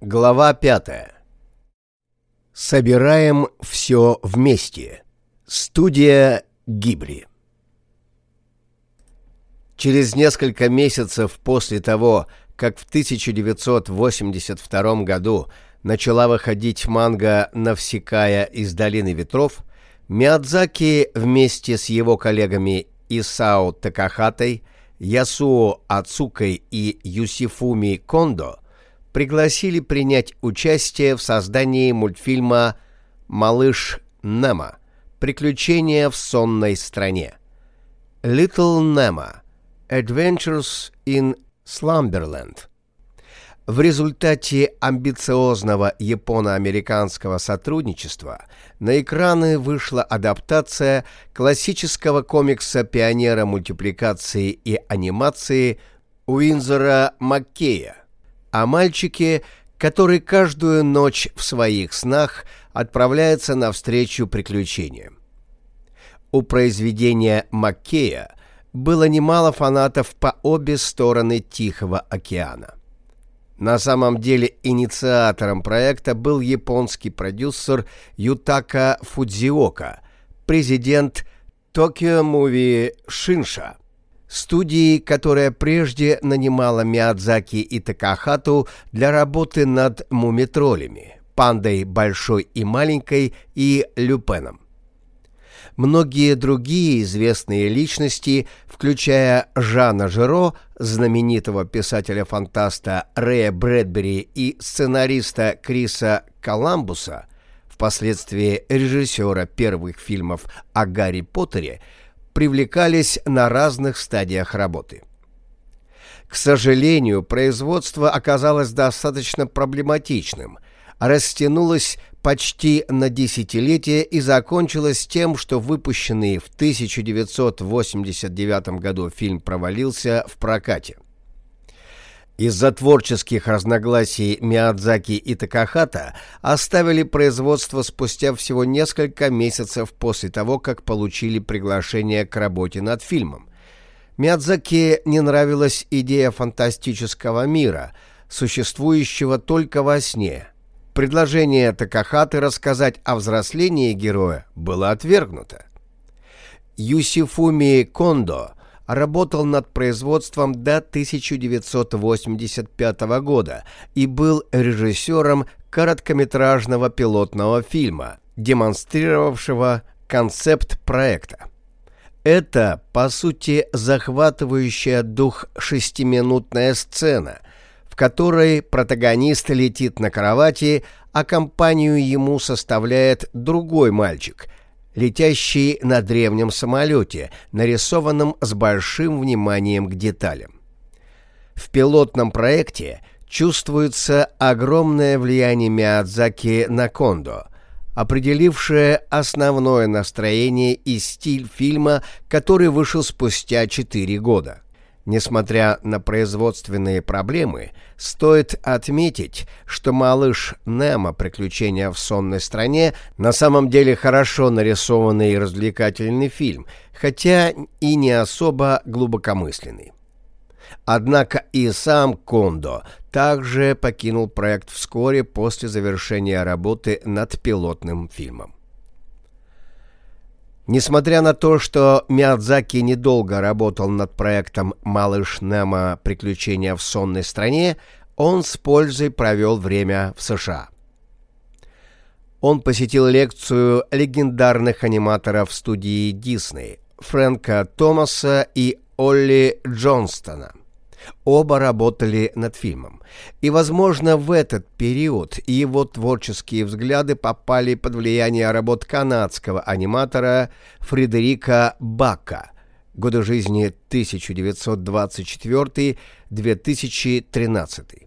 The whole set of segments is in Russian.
Глава 5. Собираем все вместе. Студия Гибли. Через несколько месяцев после того, как в 1982 году начала выходить манга «Навсекая из долины ветров», Миядзаки вместе с его коллегами Исао Такахатой, Ясуо Ацукой и Юсифуми Кондо – пригласили принять участие в создании мультфильма «Малыш Немо. Приключения в сонной стране». Little Nemo. Adventures in Slumberland. В результате амбициозного японо-американского сотрудничества на экраны вышла адаптация классического комикса пионера мультипликации и анимации Уинзера Маккея о мальчике, который каждую ночь в своих снах отправляется навстречу приключениям. У произведения Маккея было немало фанатов по обе стороны Тихого океана. На самом деле инициатором проекта был японский продюсер Ютака Фудзиока, президент Tokyo Movie Shinsha – студии, которая прежде нанимала Миядзаки и Такахату для работы над мумитролями, пандой большой и маленькой и Люпеном. Многие другие известные личности, включая Жана Жиро, знаменитого писателя-фантаста Рэя Брэдбери и сценариста Криса Коламбуса, впоследствии режиссера первых фильмов о Гарри Поттере, привлекались на разных стадиях работы. К сожалению, производство оказалось достаточно проблематичным, растянулось почти на десятилетие и закончилось тем, что выпущенный в 1989 году фильм провалился в прокате. Из-за творческих разногласий Миядзаки и Такахата оставили производство спустя всего несколько месяцев после того, как получили приглашение к работе над фильмом. Миядзаки не нравилась идея фантастического мира, существующего только во сне. Предложение Такахаты рассказать о взрослении героя было отвергнуто. Юсифуми Кондо – работал над производством до 1985 года и был режиссером короткометражного пилотного фильма, демонстрировавшего концепт проекта. Это, по сути, захватывающая дух шестиминутная сцена, в которой протагонист летит на кровати, а компанию ему составляет другой мальчик – летящий на древнем самолете, нарисованном с большим вниманием к деталям. В пилотном проекте чувствуется огромное влияние Миядзаки на Кондо, определившее основное настроение и стиль фильма, который вышел спустя 4 года. Несмотря на производственные проблемы, стоит отметить, что «Малыш Немо. Приключения в сонной стране» на самом деле хорошо нарисованный и развлекательный фильм, хотя и не особо глубокомысленный. Однако и сам Кондо также покинул проект вскоре после завершения работы над пилотным фильмом. Несмотря на то, что Миядзаки недолго работал над проектом «Малыш Немо. Приключения в сонной стране», он с пользой провел время в США. Он посетил лекцию легендарных аниматоров студии Дисней Фрэнка Томаса и Олли Джонстона. Оба работали над фильмом. И, возможно, в этот период его творческие взгляды попали под влияние работ канадского аниматора Фредерика Бака, годы жизни 1924-2013.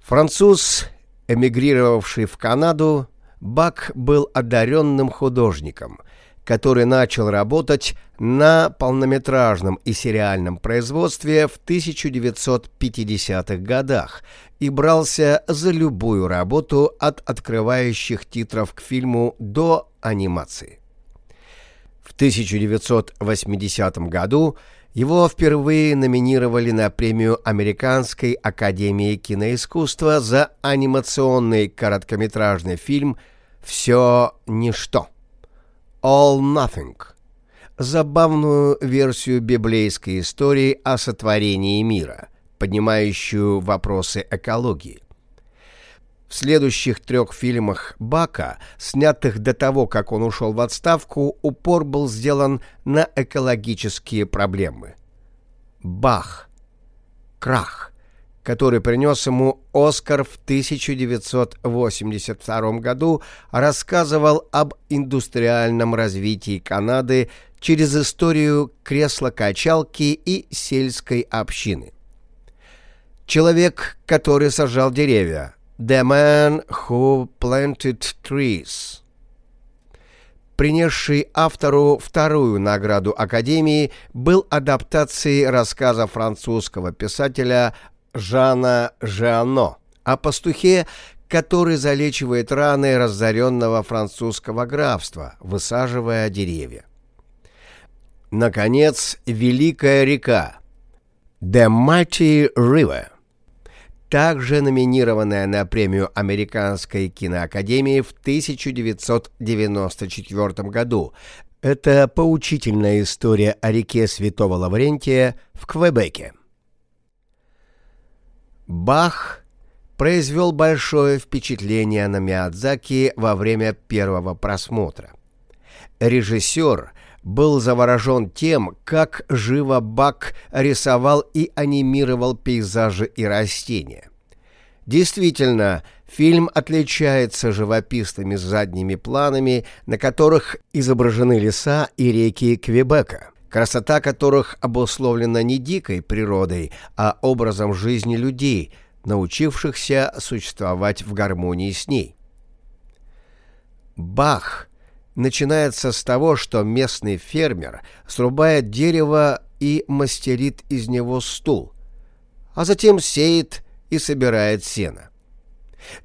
Француз, эмигрировавший в Канаду, Бак был одаренным художником – который начал работать на полнометражном и сериальном производстве в 1950-х годах и брался за любую работу от открывающих титров к фильму до анимации. В 1980 году Его впервые номинировали на премию Американской академии киноискусства за анимационный короткометражный фильм «Все ничто» «All Nothing» забавную версию библейской истории о сотворении мира, поднимающую вопросы экологии. В следующих трех фильмах Бака, снятых до того, как он ушел в отставку, упор был сделан на экологические проблемы. Бах. Крах который принес ему Оскар в 1982 году, рассказывал об индустриальном развитии Канады через историю кресла-качалки и сельской общины. Человек, который сажал деревья. The man who planted trees. Принесший автору вторую награду Академии был адаптацией рассказа французского писателя Жана Жано о пастухе, который залечивает раны разоренного французского графства, высаживая деревья. Наконец, Великая река The Mighty River, также номинированная на премию Американской киноакадемии в 1994 году. Это поучительная история о реке Святого Лаврентия в Квебеке. Бах произвел большое впечатление на Миядзаки во время первого просмотра. Режиссер был заворожен тем, как живо Бак рисовал и анимировал пейзажи и растения. Действительно, фильм отличается живописными задними планами, на которых изображены леса и реки Квебека красота которых обусловлена не дикой природой, а образом жизни людей, научившихся существовать в гармонии с ней. Бах начинается с того, что местный фермер срубает дерево и мастерит из него стул, а затем сеет и собирает сено.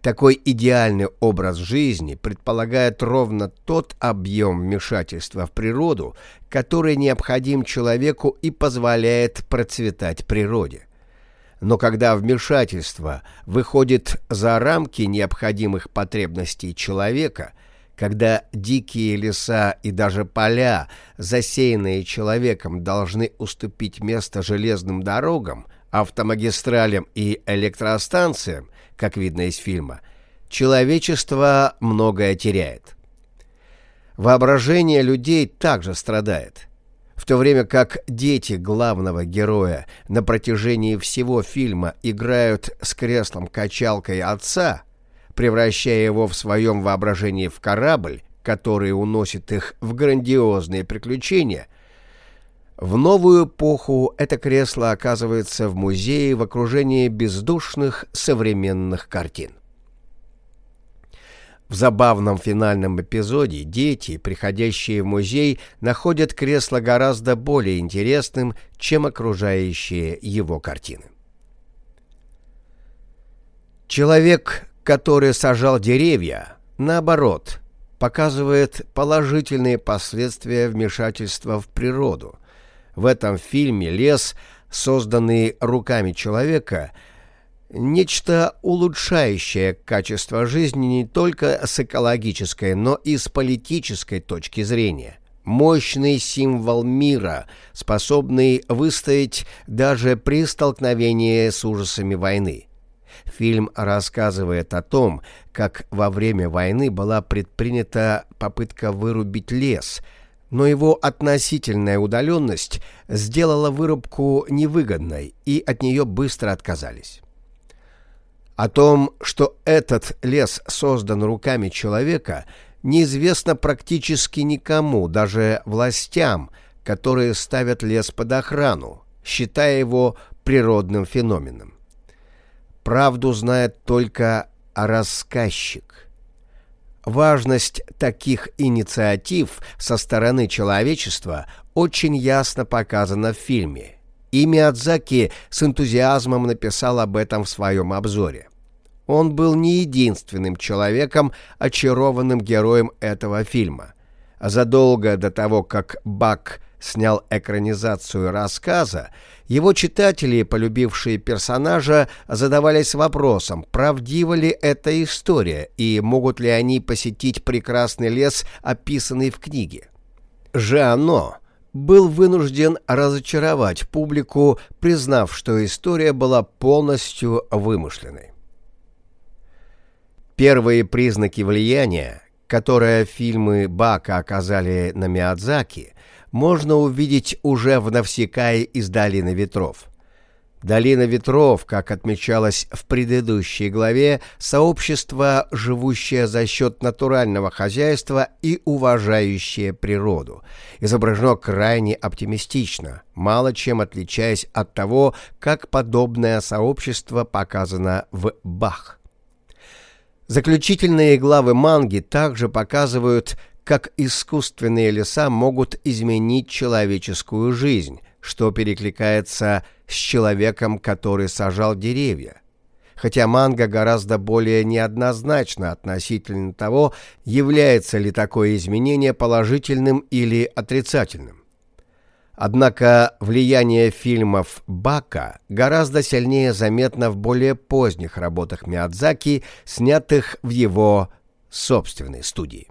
Такой идеальный образ жизни предполагает ровно тот объем вмешательства в природу, который необходим человеку и позволяет процветать природе. Но когда вмешательство выходит за рамки необходимых потребностей человека, когда дикие леса и даже поля, засеянные человеком, должны уступить место железным дорогам, автомагистралям и электростанциям, как видно из фильма, человечество многое теряет. Воображение людей также страдает. В то время как дети главного героя на протяжении всего фильма играют с креслом-качалкой отца, превращая его в своем воображении в корабль, который уносит их в грандиозные приключения – в новую эпоху это кресло оказывается в музее в окружении бездушных современных картин. В забавном финальном эпизоде дети, приходящие в музей, находят кресло гораздо более интересным, чем окружающие его картины. Человек, который сажал деревья, наоборот, показывает положительные последствия вмешательства в природу – в этом фильме лес, созданный руками человека, нечто улучшающее качество жизни не только с экологической, но и с политической точки зрения. Мощный символ мира, способный выстоять даже при столкновении с ужасами войны. Фильм рассказывает о том, как во время войны была предпринята попытка вырубить лес – но его относительная удаленность сделала вырубку невыгодной, и от нее быстро отказались. О том, что этот лес создан руками человека, неизвестно практически никому, даже властям, которые ставят лес под охрану, считая его природным феноменом. Правду знает только рассказчик – Важность таких инициатив со стороны человечества очень ясно показана в фильме. И Миядзаки с энтузиазмом написал об этом в своем обзоре. Он был не единственным человеком, очарованным героем этого фильма. Задолго до того, как Бак снял экранизацию рассказа, его читатели, полюбившие персонажа, задавались вопросом, правдива ли эта история и могут ли они посетить прекрасный лес, описанный в книге. Жано был вынужден разочаровать публику, признав, что история была полностью вымышленной. Первые признаки влияния, которое фильмы Бака оказали на Миядзаки, можно увидеть уже в Навсекае из «Долины ветров». Долина ветров, как отмечалось в предыдущей главе, сообщество, живущее за счет натурального хозяйства и уважающее природу, изображено крайне оптимистично, мало чем отличаясь от того, как подобное сообщество показано в Бах. Заключительные главы манги также показывают, как искусственные леса могут изменить человеческую жизнь, что перекликается с человеком, который сажал деревья. Хотя манга гораздо более неоднозначна относительно того, является ли такое изменение положительным или отрицательным. Однако влияние фильмов Бака гораздо сильнее заметно в более поздних работах Миядзаки, снятых в его собственной студии.